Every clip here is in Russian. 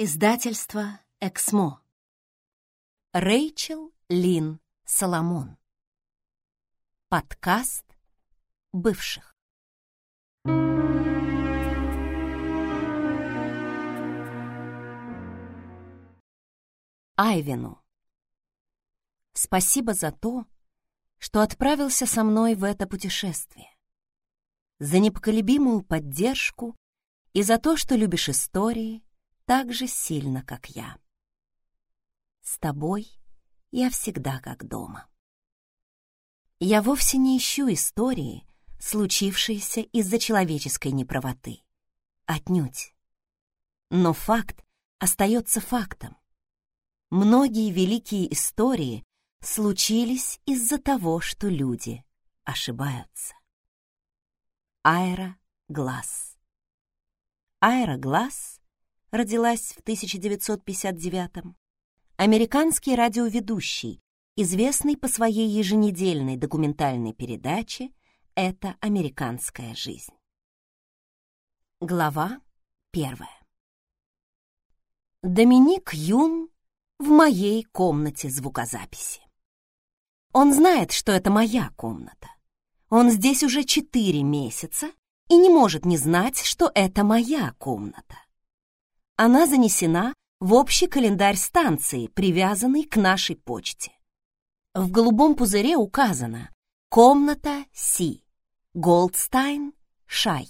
Издательство «Эксмо». Рэйчел Лин Соломон. Подкаст бывших. Айвину. Спасибо за то, что отправился со мной в это путешествие. За непоколебимую поддержку и за то, что любишь истории так же сильно, как я. С тобой я всегда как дома. Я вовсе не ищу истории, случившиеся из-за человеческой неправоты. Отнюдь. Но факт остается фактом. Многие великие истории случились из-за того, что люди ошибаются. Айра Глаз Айра Глаз родилась в 1959-м. Американский радиоведущий, известный по своей еженедельной документальной передаче «Это американская жизнь». Глава первая. Доминик Юн в моей комнате звукозаписи. Он знает, что это моя комната. Он здесь уже четыре месяца и не может не знать, что это моя комната. Она занесена в общий календарь станции, привязанный к нашей почте. В голубом пузыре указано «Комната Си, Голдстайн, Шай».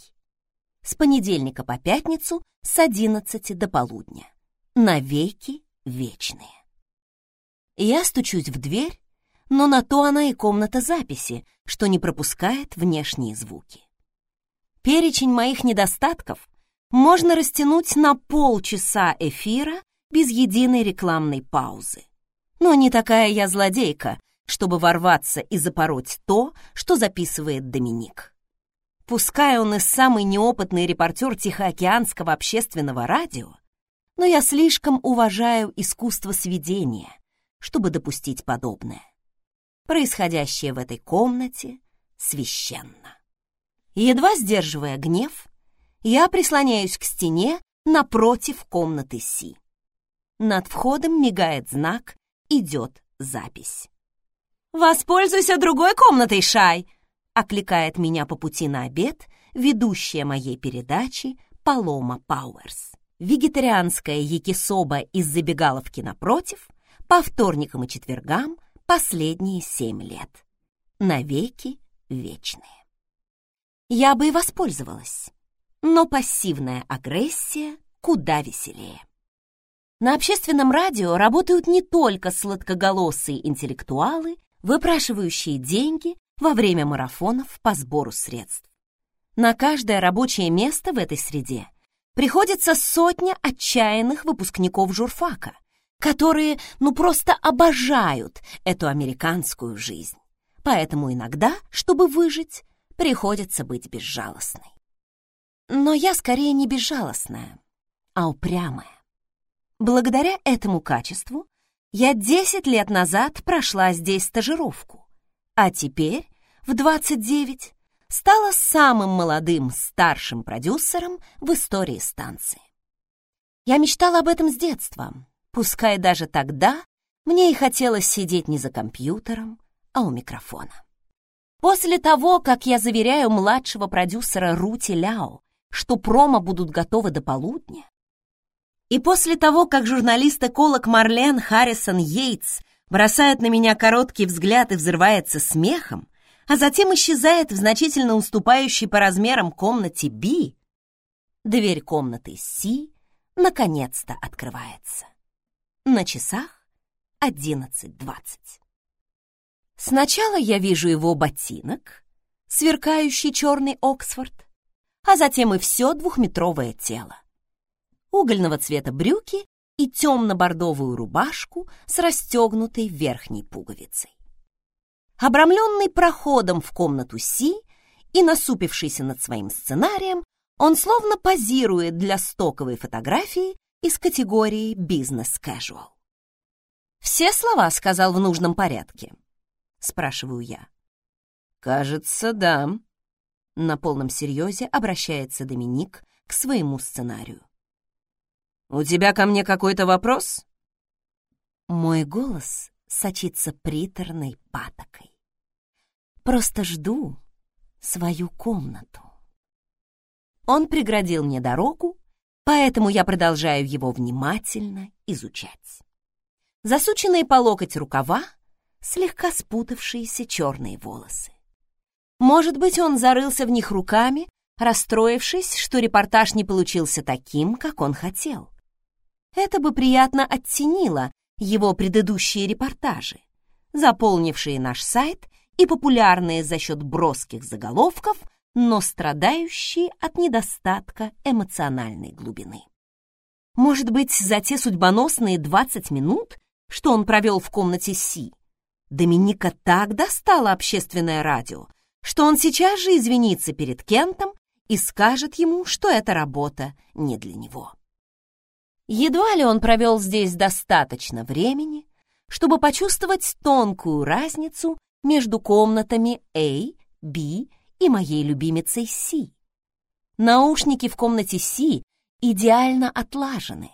С понедельника по пятницу с 11 до полудня. Навеки вечные. Я стучусь в дверь, но на то она и комната записи, что не пропускает внешние звуки. Перечень моих недостатков можно растянуть на полчаса эфира без единой рекламной паузы. Но не такая я злодейка, чтобы ворваться и запороть то, что записывает Доминик. Пускай он и самый неопытный репортер Тихоокеанского общественного радио, но я слишком уважаю искусство сведения, чтобы допустить подобное. Происходящее в этой комнате священно. Едва сдерживая гнев, я прислоняюсь к стене напротив комнаты Си. Над входом мигает знак «Идет запись». «Воспользуйся другой комнатой, Шай!» окликает меня по пути на обед ведущая моей передачи Палома Пауэрс. Вегетарианская якисоба из забегаловки напротив по вторникам и четвергам последние семь лет. Навеки вечные. Я бы и воспользовалась, но пассивная агрессия куда веселее. На общественном радио работают не только сладкоголосые интеллектуалы, выпрашивающие деньги во время марафонов по сбору средств. На каждое рабочее место в этой среде приходится сотня отчаянных выпускников журфака, которые ну просто обожают эту американскую жизнь. Поэтому иногда, чтобы выжить, приходится быть безжалостной. Но я скорее не безжалостная, а упрямая. Благодаря этому качеству я 10 лет назад прошла здесь стажировку, а теперь, в 29, стала самым молодым старшим продюсером в истории станции. Я мечтала об этом с детства, пускай даже тогда мне и хотелось сидеть не за компьютером, а у микрофона. После того, как я заверяю младшего продюсера Рути Ляо, что промо будут готовы до полудня, и после того, как журналист-эколог Марлен Харрисон Йейтс бросает на меня короткий взгляд и взрывается смехом, а затем исчезает в значительно уступающей по размерам комнате Би, дверь комнаты Си наконец-то открывается. На часах 11.20. Сначала я вижу его ботинок, сверкающий черный Оксфорд, а затем и все двухметровое тело угольного цвета брюки и темно-бордовую рубашку с расстегнутой верхней пуговицей. Обрамленный проходом в комнату Си и насупившийся над своим сценарием, он словно позирует для стоковой фотографии из категории «бизнес-кэжуал». «Все слова сказал в нужном порядке?» — спрашиваю я. «Кажется, да», — на полном серьезе обращается Доминик к своему сценарию. «У тебя ко мне какой-то вопрос?» Мой голос сочится приторной патокой. Просто жду свою комнату. Он преградил мне дорогу, поэтому я продолжаю его внимательно изучать. Засученные по локоть рукава, слегка спутавшиеся черные волосы. Может быть, он зарылся в них руками, расстроившись, что репортаж не получился таким, как он хотел. Это бы приятно оттенило его предыдущие репортажи, заполнившие наш сайт и популярные за счет броских заголовков, но страдающие от недостатка эмоциональной глубины. Может быть, за те судьбоносные 20 минут, что он провел в комнате Си, Доминика так достала общественное радио, что он сейчас же извинится перед Кентом и скажет ему, что эта работа не для него. Едва ли он провел здесь достаточно времени, чтобы почувствовать тонкую разницу между комнатами A, B и моей любимицей Си. Наушники в комнате Си идеально отлажены,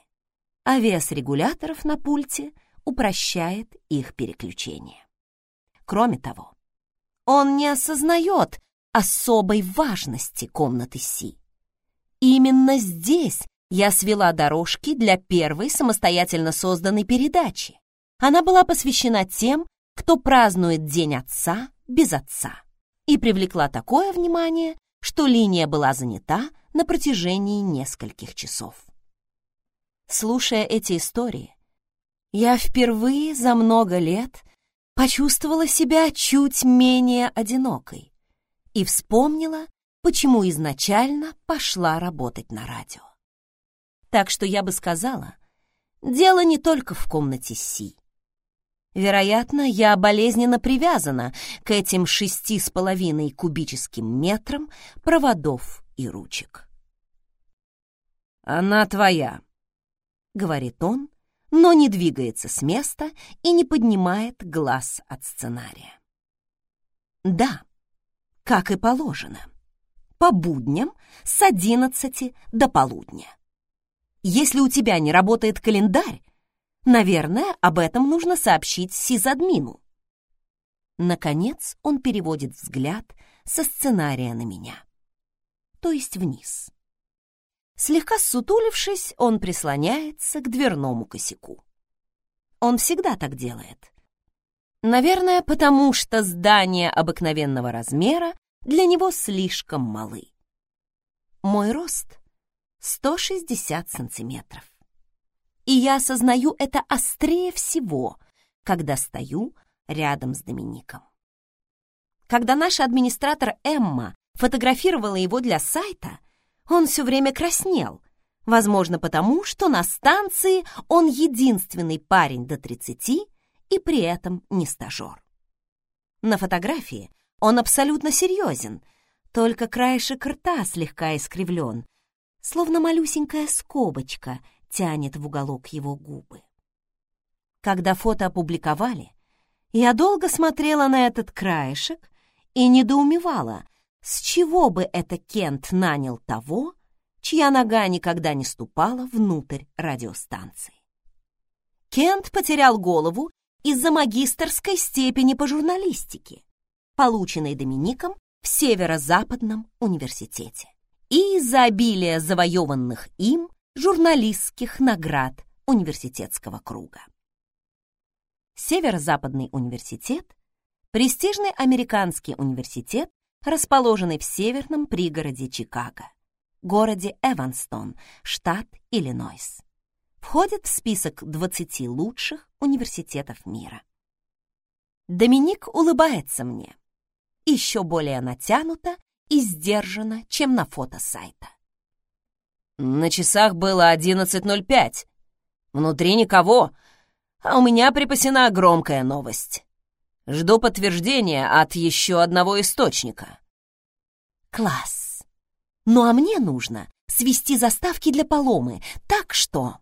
а вес регуляторов на пульте упрощает их переключение. Кроме того, он не осознает особой важности комнаты Си. Именно здесь я свела дорожки для первой самостоятельно созданной передачи. Она была посвящена тем, кто празднует День Отца без отца, и привлекла такое внимание, что линия была занята на протяжении нескольких часов. Слушая эти истории, я впервые за много лет почувствовала себя чуть менее одинокой и вспомнила, почему изначально пошла работать на радио. Так что я бы сказала, дело не только в комнате Си. Вероятно, я болезненно привязана к этим шести с половиной кубическим метрам проводов и ручек. «Она твоя», — говорит он, но не двигается с места и не поднимает глаз от сценария. Да, как и положено, по будням с одиннадцати до полудня. Если у тебя не работает календарь, наверное, об этом нужно сообщить сизадмину. Наконец он переводит взгляд со сценария на меня, то есть вниз. Слегка сутулившись, он прислоняется к дверному косяку. Он всегда так делает. Наверное, потому что здания обыкновенного размера для него слишком малы. Мой рост — 160 сантиметров. И я осознаю это острее всего, когда стою рядом с Домиником. Когда наша администратор Эмма фотографировала его для сайта, он все время краснел, возможно, потому, что на станции он единственный парень до 30 и при этом не стажер. На фотографии он абсолютно серьезен, только краешек рта слегка искривлен, словно малюсенькая скобочка тянет в уголок его губы. Когда фото опубликовали, я долго смотрела на этот краешек и недоумевала, с чего бы это Кент нанял того, чья нога никогда не ступала внутрь радиостанции? Кент потерял голову из-за магистерской степени по журналистике, полученной Домиником в Северо-Западном университете, и из-за обилия завоеванных им журналистских наград университетского круга. Северо-Западный университет – престижный американский университет расположенный в северном пригороде Чикаго, городе Эванстон, штат Иллинойс. Входит в список 20 лучших университетов мира. Доминик улыбается мне, еще более натянуто и сдержанно, чем на фото сайта. На часах было 11.05. Внутри никого, а у меня припасена громкая новость. Жду подтверждения от еще одного источника. Класс. Ну а мне нужно свести заставки для поломы, так что...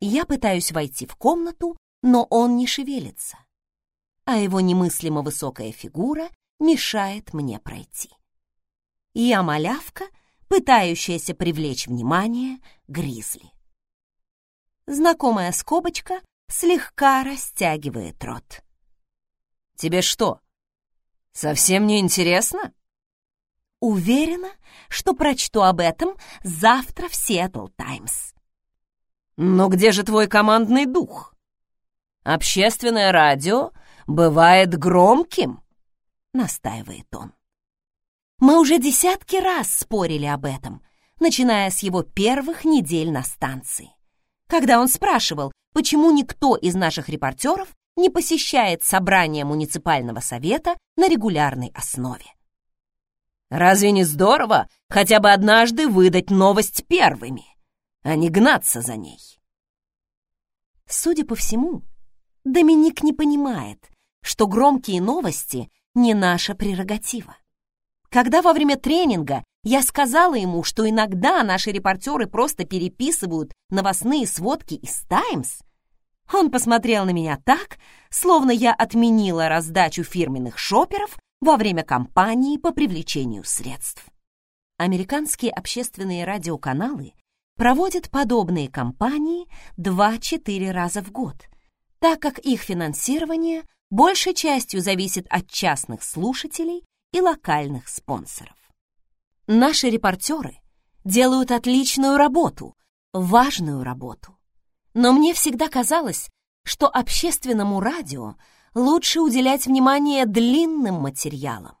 Я пытаюсь войти в комнату, но он не шевелится, а его немыслимо высокая фигура мешает мне пройти. Я малявка, пытающаяся привлечь внимание Гризли. Знакомая скобочка слегка растягивает рот. «Тебе что, совсем не интересно?» Уверена, что прочту об этом завтра в Seattle Times. Но где же твой командный дух? Общественное радио бывает громким, настаивает он. Мы уже десятки раз спорили об этом, начиная с его первых недель на станции, когда он спрашивал, почему никто из наших репортеров не посещает собрание муниципального совета на регулярной основе. Разве не здорово хотя бы однажды выдать новость первыми, а не гнаться за ней? Судя по всему, Доминик не понимает, что громкие новости не наша прерогатива. Когда во время тренинга я сказала ему, что иногда наши репортеры просто переписывают новостные сводки из «Таймс», он посмотрел на меня так, словно я отменила раздачу фирменных шоперов во время кампании по привлечению средств. Американские общественные радиоканалы проводят подобные кампании 2-4 раза в год, так как их финансирование большей частью зависит от частных слушателей и локальных спонсоров. Наши репортеры делают отличную работу, важную работу. Но мне всегда казалось, что общественному радио лучше уделять внимание длинным материалам,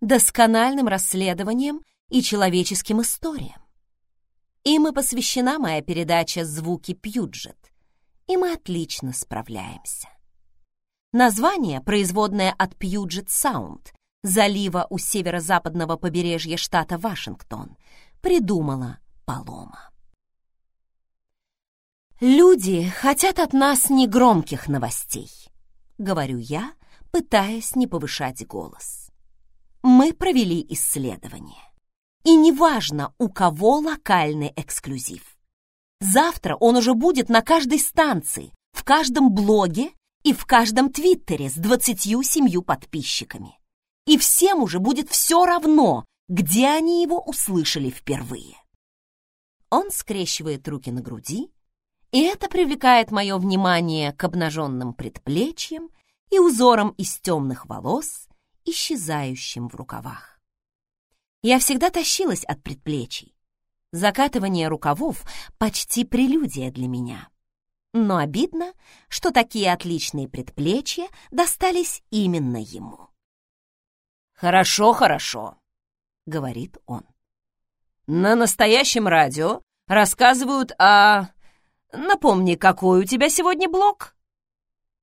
доскональным расследованиям и человеческим историям. Им и посвящена моя передача «Звуки Пьюджет», и мы отлично справляемся. Название, производное от Пьюджет Саунд, залива у северо-западного побережья штата Вашингтон, придумала Палома. Люди хотят от нас негромких новостей говорю я, пытаясь не повышать голос. Мы провели исследование. И неважно, у кого локальный эксклюзив. Завтра он уже будет на каждой станции, в каждом блоге и в каждом твиттере с 27 подписчиками. И всем уже будет все равно, где они его услышали впервые. Он скрещивает руки на груди и это привлекает мое внимание к обнаженным предплечьям и узорам из темных волос, исчезающим в рукавах. Я всегда тащилась от предплечий. Закатывание рукавов — почти прелюдия для меня. Но обидно, что такие отличные предплечья достались именно ему. «Хорошо, хорошо», — говорит он. «На настоящем радио рассказывают о Напомни, какой у тебя сегодня блок?»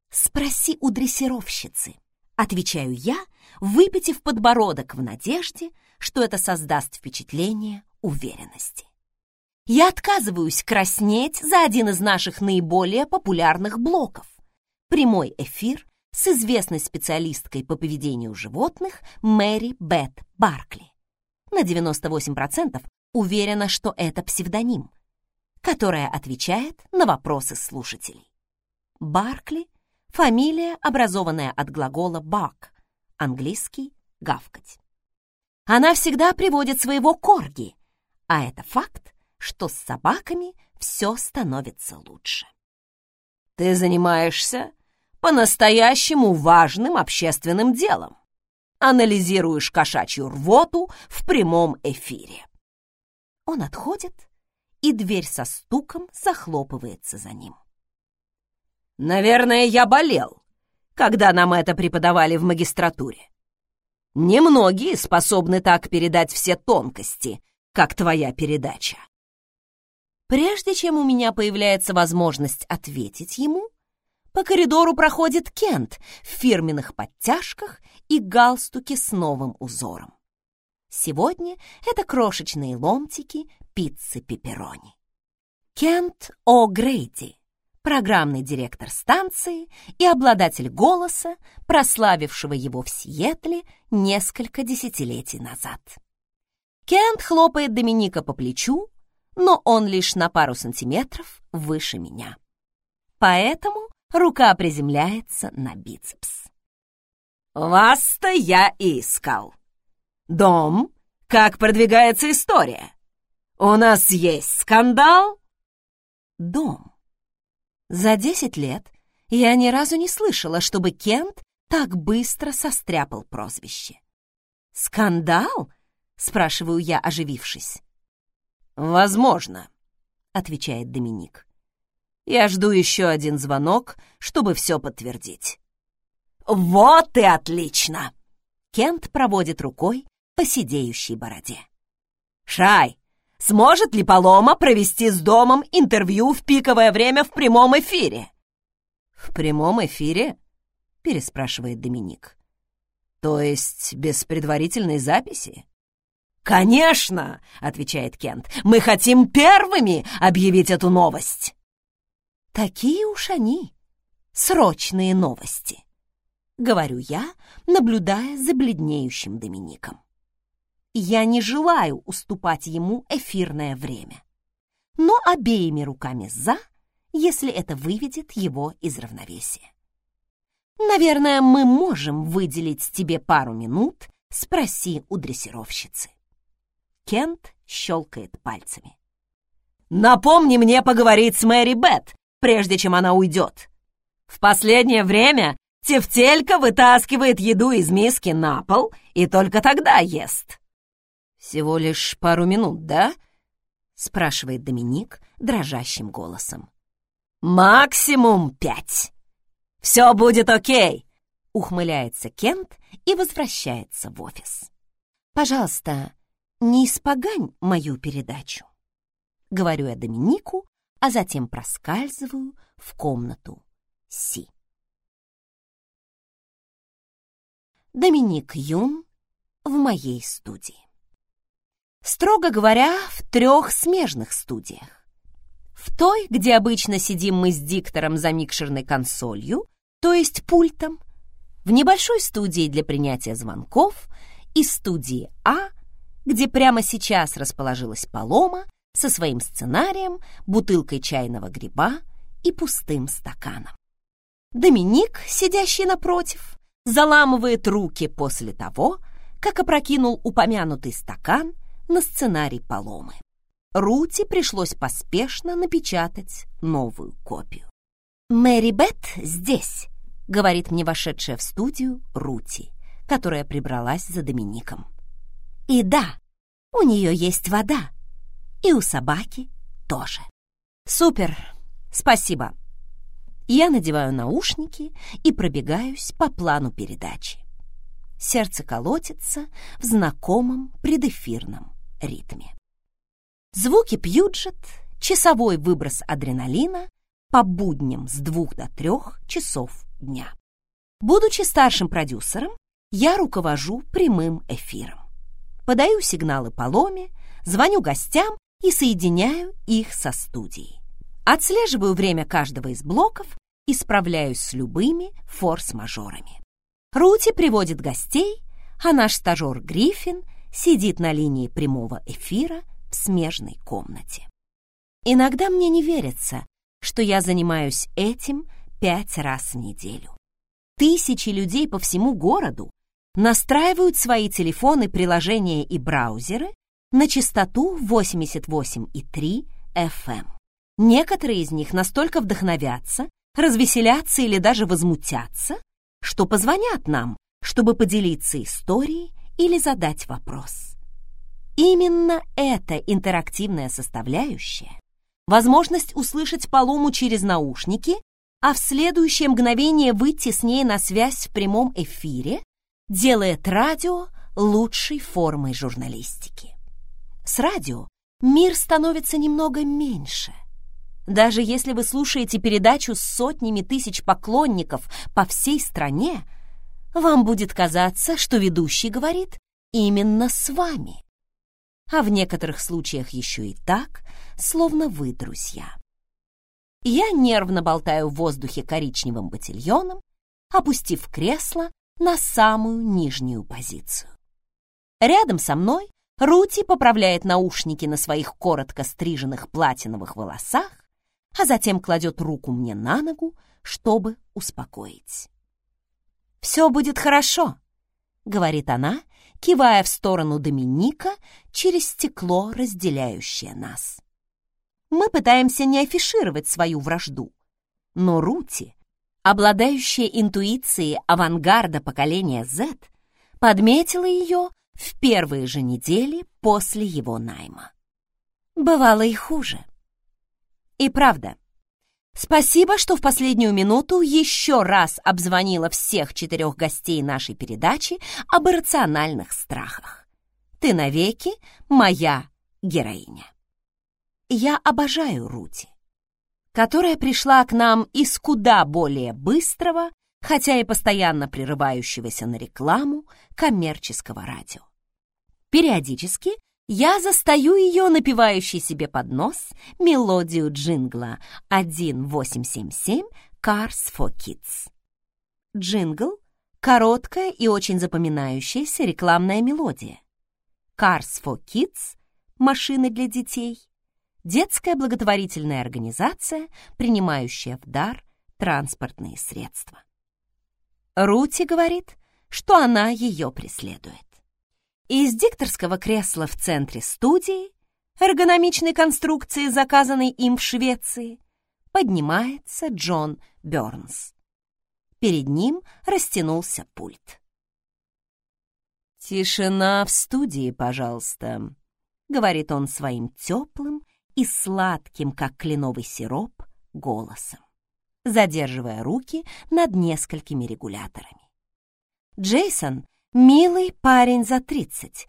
«Спроси у дрессировщицы», — отвечаю я, выпитив подбородок в надежде, что это создаст впечатление уверенности. Я отказываюсь краснеть за один из наших наиболее популярных блоков. Прямой эфир с известной специалисткой по поведению животных Мэри Бет Баркли. На 98% уверена, что это псевдоним которая отвечает на вопросы слушателей. Баркли — фамилия, образованная от глагола bark, английский «гавкать». Она всегда приводит своего корги, а это факт, что с собаками все становится лучше. Ты занимаешься по-настоящему важным общественным делом. Анализируешь кошачью рвоту в прямом эфире. Он отходит и дверь со стуком захлопывается за ним. «Наверное, я болел, когда нам это преподавали в магистратуре. Немногие способны так передать все тонкости, как твоя передача». Прежде чем у меня появляется возможность ответить ему, по коридору проходит Кент в фирменных подтяжках и галстуке с новым узором. Сегодня это крошечные ломтики пиццы пепперони. Кент О'Грейди, программный директор станции и обладатель голоса, прославившего его в Сиэтле несколько десятилетий назад. Кент хлопает Доминика по плечу, но он лишь на пару сантиметров выше меня. Поэтому рука приземляется на бицепс. «Вас-то я искал. Дом, как продвигается история?» «У нас есть скандал?» «Дом». За десять лет я ни разу не слышала, чтобы Кент так быстро состряпал прозвище. «Скандал?» — спрашиваю я, оживившись. «Возможно», — отвечает Доминик. «Я жду еще один звонок, чтобы все подтвердить». «Вот и отлично!» Кент проводит рукой по сидеющей бороде. «Шай, сможет ли Палома провести с домом интервью в пиковое время в прямом эфире?» «В прямом эфире?» — переспрашивает Доминик. «То есть без предварительной записи?» «Конечно!» — отвечает Кент. «Мы хотим первыми объявить эту новость!» Такие уж они, срочные новости, — говорю я, наблюдая за бледнеющим Домиником. Я не желаю уступать ему эфирное время, но обеими руками «за», если это выведет его из равновесия. Наверное, мы можем выделить тебе пару минут, спроси у дрессировщицы. Кент щелкает пальцами. «Напомни мне поговорить с Мэри Бет, прежде чем она уйдет. В последнее время Тефтелька вытаскивает еду из миски на пол и только тогда ест». «Всего лишь пару минут, да?» — спрашивает Доминик дрожащим голосом. «Максимум пять. Все будет окей!» — ухмыляется Кент и возвращается в офис. «Пожалуйста, не испогань мою передачу. Говорю я Доминику, а затем проскальзываю в комнату Си. Доминик Юн в моей студии. Строго говоря, в трех смежных студиях. В той, где обычно сидим мы с диктором за микшерной консолью, то есть пультом, в небольшой студии для принятия звонков и студии А, где прямо сейчас расположилась Палома со своим сценарием, бутылкой чайного гриба и пустым стаканом. Доминик, сидящий напротив, заламывает руки после того, как опрокинул упомянутый стакан на сценарий Паломы. Рути пришлось поспешно напечатать новую копию. «Мэри Бет здесь», — говорит мне вошедшая в студию Рути, которая прибралась за Домиником. И да, у нее есть вода. И у собаки тоже. Супер, спасибо. Я надеваю наушники и пробегаюсь по плану передачи. Сердце колотится в знакомом предэфирном ритме. Звуки Пьюджет, часовой выброс адреналина по будням с двух до трех часов дня. Будучи старшим продюсером, я руковожу прямым эфиром подаю сигналы Паломе, звоню гостям и соединяю их со студией. Отслеживаю время каждого из блоков и справляюсь с любыми форс-мажорами. Рути приводит гостей, а наш стажер Гриффин сидит на линии прямого эфира в смежной комнате. Иногда мне не верится, что я занимаюсь этим пять раз в неделю. Тысячи людей по всему городу настраивают свои телефоны, приложения и браузеры на частоту 88,3 FM. Некоторые из них настолько вдохновятся, развеселятся или даже возмутятся, что позвонят нам, чтобы поделиться историей или задать вопрос. Именно эта интерактивная составляющая, возможность услышать Полому через наушники, а в следующее мгновение выйти с ней на связь в прямом эфире, делает радио лучшей формой журналистики. С радио мир становится немного меньше. Даже если вы слушаете передачу с сотнями тысяч поклонников по всей стране, вам будет казаться, что ведущий говорит именно с вами. А в некоторых случаях еще и так, словно вы друзья. Я нервно болтаю в воздухе коричневым ботильоном, опустив кресло на самую нижнюю позицию. Рядом со мной Рути поправляет наушники на своих коротко стриженных платиновых волосах, а затем кладет руку мне на ногу, чтобы успокоить. «Все будет хорошо», — говорит она, кивая в сторону Доминика через стекло, разделяющее нас. Мы пытаемся не афишировать свою вражду. Но Рути, обладающая интуицией авангарда поколения Z, подметила ее в первые же недели после его найма. Бывало и хуже. И правда, спасибо, что в последнюю минуту еще раз обзвонила всех четырех гостей нашей передачи об иррациональных страхах. Ты навеки моя героиня. Я обожаю Рути, которая пришла к нам из куда более быстрого, хотя и постоянно прерывающегося на рекламу, коммерческого радио. Периодически я застаю ее, напивающей себе под нос, мелодию джингла 1877 Cars for Kids. Джингл — короткая и очень запоминающаяся рекламная мелодия. Cars for Kids — машины для детей — детская благотворительная организация, принимающая в дар транспортные средства. Рути говорит, что она ее преследует. Из дикторского кресла в центре студии, эргономичной конструкции, заказанной им в Швеции, поднимается Джон Бёрнс. Перед ним растянулся пульт. «Тишина в студии, пожалуйста», — говорит он своим теплым и сладким, как кленовый сироп, голосом задерживая руки над несколькими регуляторами. Джейсон — милый парень за тридцать,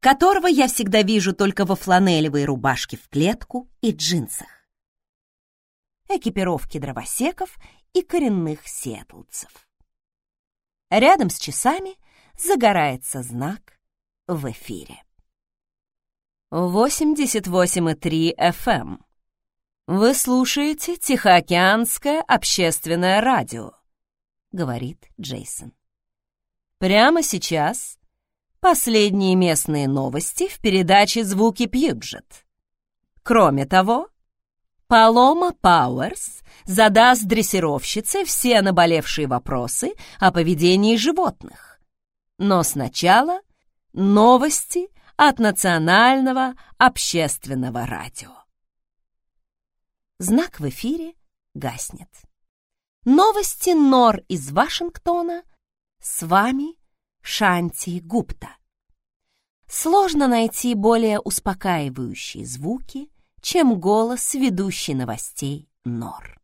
которого я всегда вижу только во фланелевой рубашке в клетку и джинсах. Экипировки дровосеков и коренных сиэтлцев. Рядом с часами загорается знак в эфире. 88,3 FM. «Вы слушаете Тихоокеанское общественное радио», — говорит Джейсон. «Прямо сейчас последние местные новости в передаче «Звуки Пьюджет». Кроме того, Палома Пауэрс задаст дрессировщице все наболевшие вопросы о поведении животных. Но сначала новости от Национального общественного радио. Знак в эфире гаснет. Новости Нор из Вашингтона. С вами Шанти Гупта. Сложно найти более успокаивающие звуки, чем голос ведущей новостей Нор.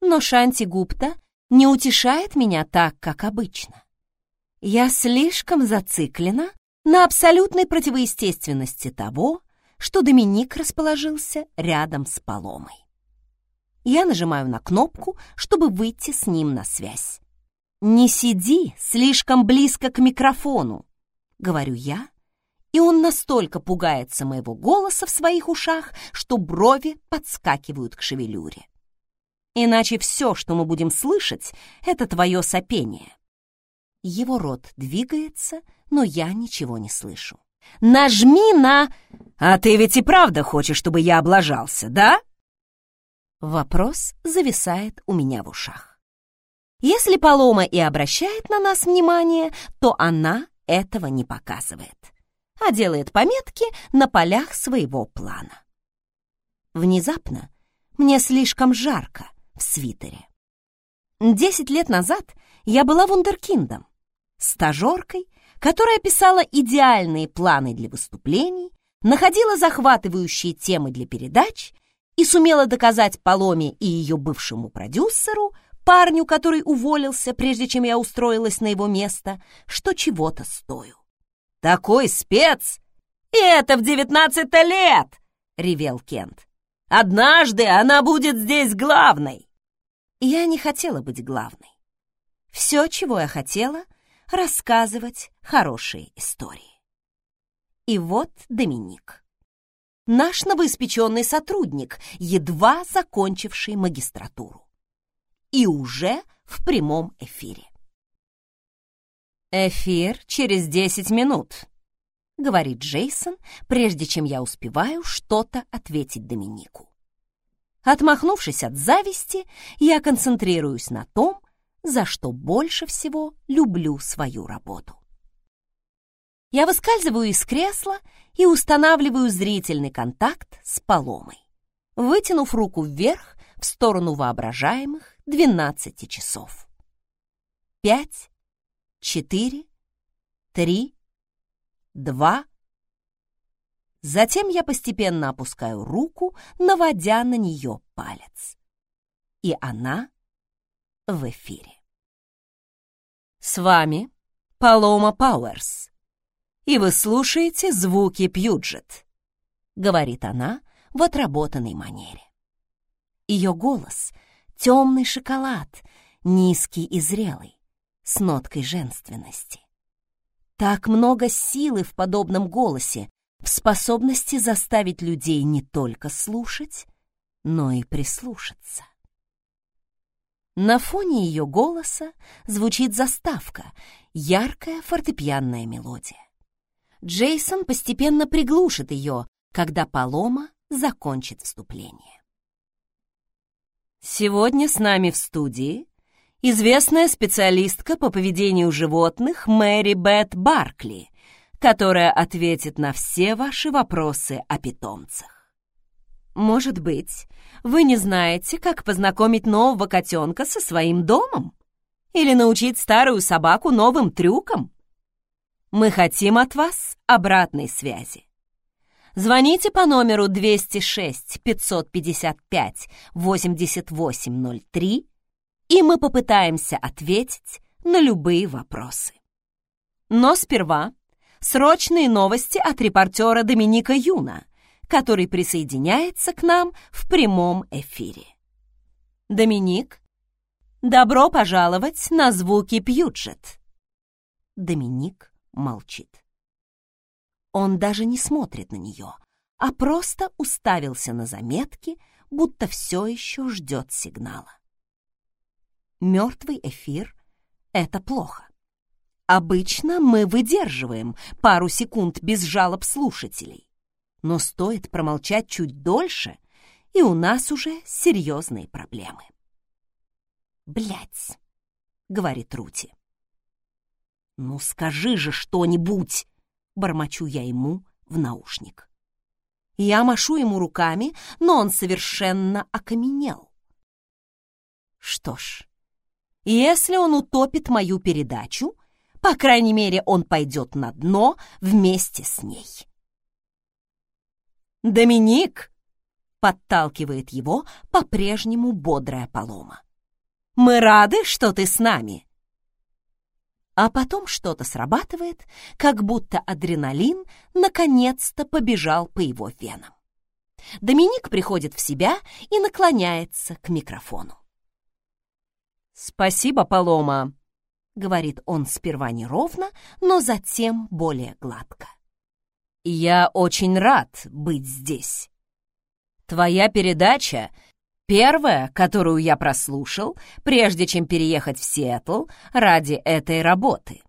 Но Шанти Гупта не утешает меня так, как обычно. Я слишком зациклена на абсолютной противоестественности того, что Доминик расположился рядом с Поломой. Я нажимаю на кнопку, чтобы выйти с ним на связь. «Не сиди слишком близко к микрофону», — говорю я, и он настолько пугается моего голоса в своих ушах, что брови подскакивают к шевелюре. Иначе все, что мы будем слышать, — это твое сопение. Его рот двигается, но я ничего не слышу. Нажми на... А ты ведь и правда хочешь, чтобы я облажался, да? Вопрос зависает у меня в ушах. Если Полома и обращает на нас внимание, то она этого не показывает, а делает пометки на полях своего плана. Внезапно мне слишком жарко в свитере. Десять лет назад я была вундеркиндом, стажеркой которая писала идеальные планы для выступлений, находила захватывающие темы для передач и сумела доказать Поломе и ее бывшему продюсеру, парню, который уволился, прежде чем я устроилась на его место, что чего-то стою. «Такой спец! И это в девятнадцать лет!» — ревел Кент. «Однажды она будет здесь главной!» Я не хотела быть главной. Все, чего я хотела — рассказывать хорошие истории. И вот Доминик. Наш новоиспеченный сотрудник, едва закончивший магистратуру. И уже в прямом эфире. «Эфир через десять минут», — говорит Джейсон, прежде чем я успеваю что-то ответить Доминику. Отмахнувшись от зависти, я концентрируюсь на том, за что больше всего люблю свою работу. Я выскальзываю из кресла и устанавливаю зрительный контакт с Поломой. Вытянув руку вверх в сторону воображаемых 12 часов. Пять, четыре, три, два. Затем я постепенно опускаю руку, наводя на нее палец. И она в эфире. С вами Палома Пауэрс, и вы слушаете звуки Пьюджет, говорит она в отработанной манере. Ее голос — темный шоколад, низкий и зрелый, с ноткой женственности. Так много силы в подобном голосе, в способности заставить людей не только слушать, но и прислушаться. На фоне ее голоса звучит заставка, яркая фортепианная мелодия. Джейсон постепенно приглушит ее, когда Палома закончит вступление. Сегодня с нами в студии известная специалистка по поведению животных Мэри Бет Баркли, которая ответит на все ваши вопросы о питомцах. Может быть, вы не знаете, как познакомить нового котенка со своим домом? Или научить старую собаку новым трюкам? Мы хотим от вас обратной связи. Звоните по номеру 206 555 8803 и мы попытаемся ответить на любые вопросы. Но сперва срочные новости от репортера Доминика Юна, который присоединяется к нам в прямом эфире. Доминик, добро пожаловать на звуки Пьюджет. Доминик молчит. Он даже не смотрит на нее, а просто уставился на заметки, будто все еще ждет сигнала мертвый эфир — это плохо. Обычно мы выдерживаем пару секунд без жалоб слушателей, но стоит промолчать чуть дольше, и у нас уже серьезные проблемы. Блять, говорит Рути. «Ну скажи же что-нибудь!» — бормочу я ему в наушник. Я машу ему руками, но он совершенно окаменел. Что ж, если он утопит мою передачу, по крайней мере, он пойдет на дно вместе с ней. «Доминик!» — подталкивает его по-прежнему бодрая Полома. «Мы рады, что ты с нами!» А потом что-то срабатывает, как будто адреналин наконец-то побежал по его венам. Доминик приходит в себя и наклоняется к микрофону. «Спасибо, Палома», — говорит он сперва неровно, но затем более гладко. «Я очень рад быть здесь. Твоя передача — первая, которую я прослушал, прежде чем переехать в Сиэтл ради этой работы».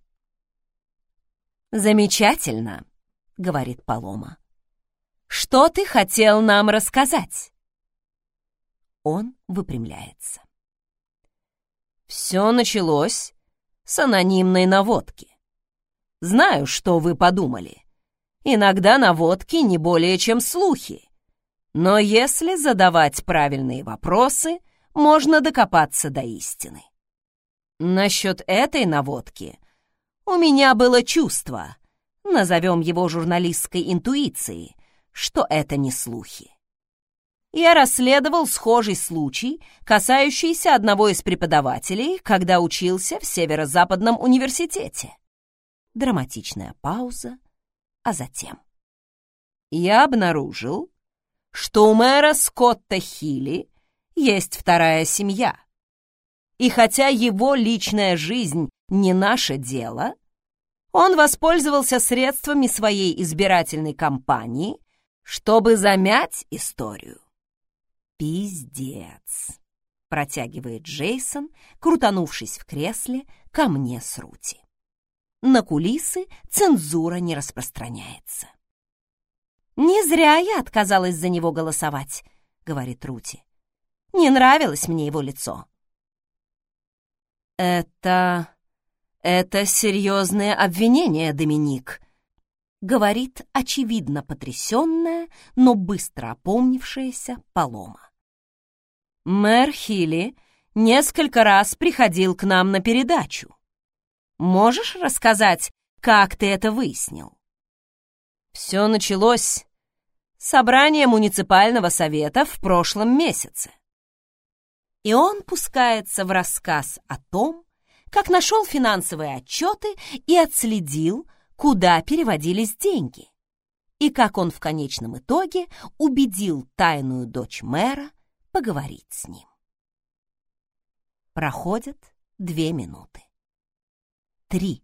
«Замечательно», — говорит Палома. «Что ты хотел нам рассказать?» Он выпрямляется. Все началось с анонимной наводки. Знаю, что вы подумали. Иногда наводки не более чем слухи. Но если задавать правильные вопросы, можно докопаться до истины. Насчет этой наводки у меня было чувство, назовем его журналистской интуицией, что это не слухи я расследовал схожий случай, касающийся одного из преподавателей, когда учился в Северо-Западном университете. Драматичная пауза, а затем. Я обнаружил, что у мэра Скотта Хилли есть вторая семья. И хотя его личная жизнь не наше дело, он воспользовался средствами своей избирательной кампании, чтобы замять историю. «Пиздец!» — протягивает Джейсон, крутанувшись в кресле ко мне с Рути. На кулисы цензура не распространяется. «Не зря я отказалась за него голосовать», — говорит Рути. «Не нравилось мне его лицо». «Это... это серьезное обвинение, Доминик», — говорит очевидно потрясенная, но быстро опомнившаяся Полома. Мэр Хилли несколько раз приходил к нам на передачу. Можешь рассказать, как ты это выяснил? Все началось с собрания муниципального совета в прошлом месяце. И он пускается в рассказ о том, как нашел финансовые отчеты и отследил, куда переводились деньги, и как он в конечном итоге убедил тайную дочь мэра поговорить с ним. Проходят две минуты. Три.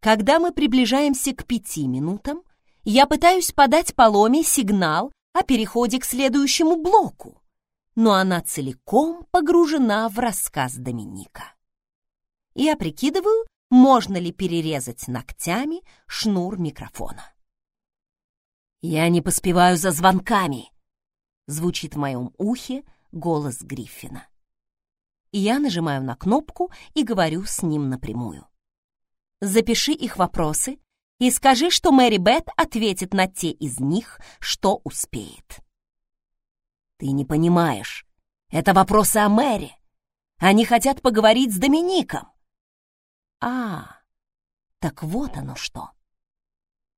Когда мы приближаемся к пяти минутам, я пытаюсь подать Поломе сигнал о переходе к следующему блоку, но она целиком погружена в рассказ Доминика. Я прикидываю, можно ли перерезать ногтями шнур микрофона. «Я не поспеваю за звонками», — звучит в моем ухе голос Гриффина я нажимаю на кнопку и говорю с ним напрямую. Запиши их вопросы и скажи, что Мэри Бет ответит на те из них, что успеет. Ты не понимаешь. Это вопросы о Мэри. Они хотят поговорить с Домиником. А, так вот оно что.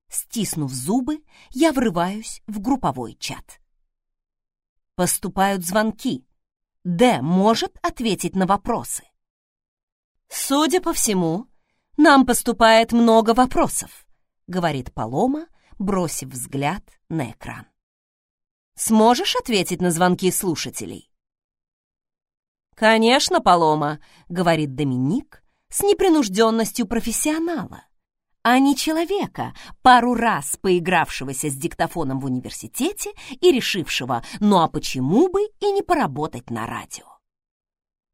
Стиснув зубы, я врываюсь в групповой чат. Поступают звонки. Д может ответить на вопросы? Судя по всему, нам поступает много вопросов, говорит Палома, бросив взгляд на экран. Сможешь ответить на звонки слушателей? Конечно, Палома, говорит Доминик с непринужденностью профессионала а не человека, пару раз поигравшегося с диктофоном в университете и решившего, ну а почему бы и не поработать на радио.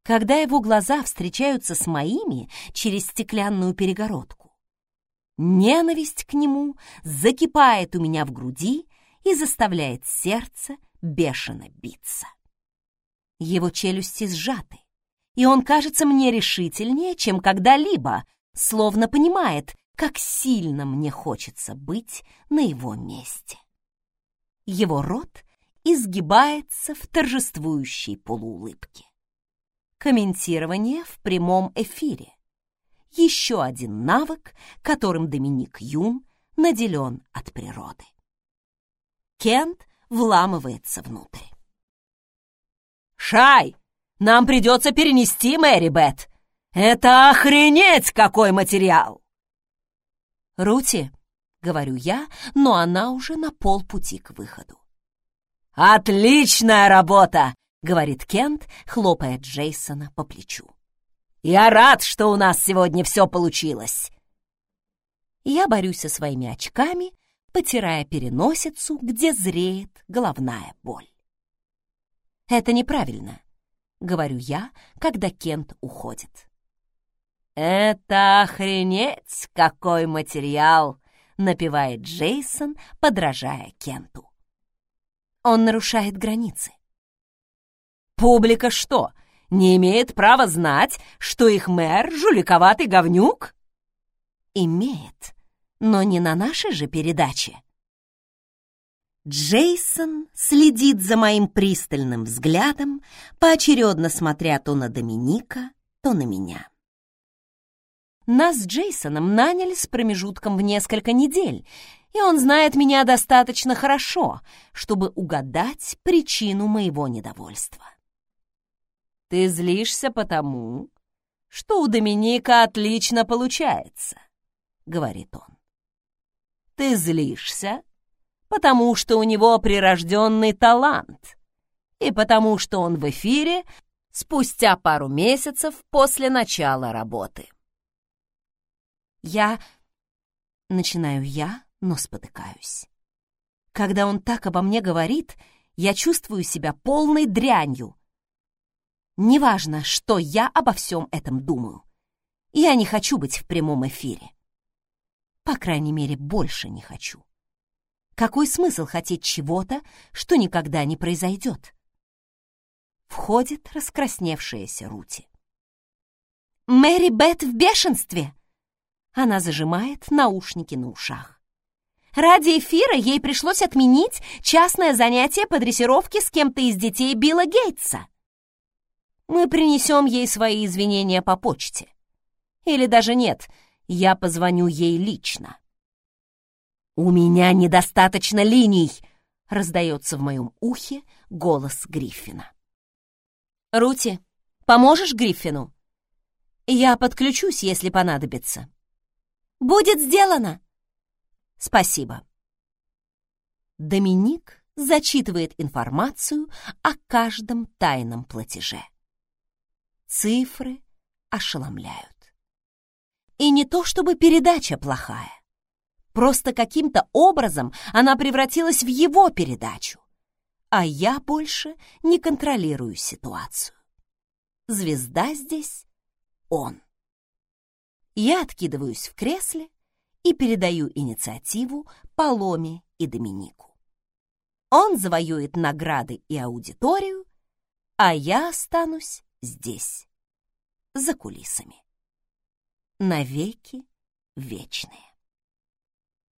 Когда его глаза встречаются с моими через стеклянную перегородку, ненависть к нему закипает у меня в груди и заставляет сердце бешено биться. Его челюсти сжаты, и он кажется мне решительнее, чем когда-либо, словно понимает, как сильно мне хочется быть на его месте. Его рот изгибается в торжествующей полуулыбке. Комментирование в прямом эфире. Еще один навык, которым Доминик Юн наделен от природы. Кент вламывается внутрь. «Шай, нам придется перенести Мэри Бет! Это охренеть какой материал!» «Рути», — говорю я, но она уже на полпути к выходу. «Отличная работа!» — говорит Кент, хлопая Джейсона по плечу. «Я рад, что у нас сегодня все получилось!» Я борюсь со своими очками, потирая переносицу, где зреет головная боль. «Это неправильно», — говорю я, когда Кент уходит. «Это охренеть, какой материал!» — напевает Джейсон, подражая Кенту. Он нарушает границы. «Публика что, не имеет права знать, что их мэр — жуликоватый говнюк?» «Имеет, но не на нашей же передаче». Джейсон следит за моим пристальным взглядом, поочередно смотря то на Доминика, то на меня. Нас с Джейсоном наняли с промежутком в несколько недель, и он знает меня достаточно хорошо, чтобы угадать причину моего недовольства. «Ты злишься потому, что у Доминика отлично получается», — говорит он. «Ты злишься, потому что у него прирожденный талант, и потому что он в эфире спустя пару месяцев после начала работы». Я... Начинаю я, но спотыкаюсь. Когда он так обо мне говорит, я чувствую себя полной дрянью. Неважно, что я обо всем этом думаю. Я не хочу быть в прямом эфире. По крайней мере, больше не хочу. Какой смысл хотеть чего-то, что никогда не произойдет? Входит раскрасневшаяся Рути. «Мэри Бет в бешенстве!» Она зажимает наушники на ушах. Ради эфира ей пришлось отменить частное занятие по дрессировке с кем-то из детей Билла Гейтса. Мы принесем ей свои извинения по почте. Или даже нет, я позвоню ей лично. «У меня недостаточно линий!» — раздается в моем ухе голос Гриффина. «Рути, поможешь Гриффину? Я подключусь, если понадобится». «Будет сделано!» «Спасибо». Доминик зачитывает информацию о каждом тайном платеже. Цифры ошеломляют. И не то чтобы передача плохая. Просто каким-то образом она превратилась в его передачу, а я больше не контролирую ситуацию. Звезда здесь он. Я откидываюсь в кресле и передаю инициативу Паломе и Доминику. Он завоюет награды и аудиторию, а я останусь здесь, за кулисами. Навеки вечные.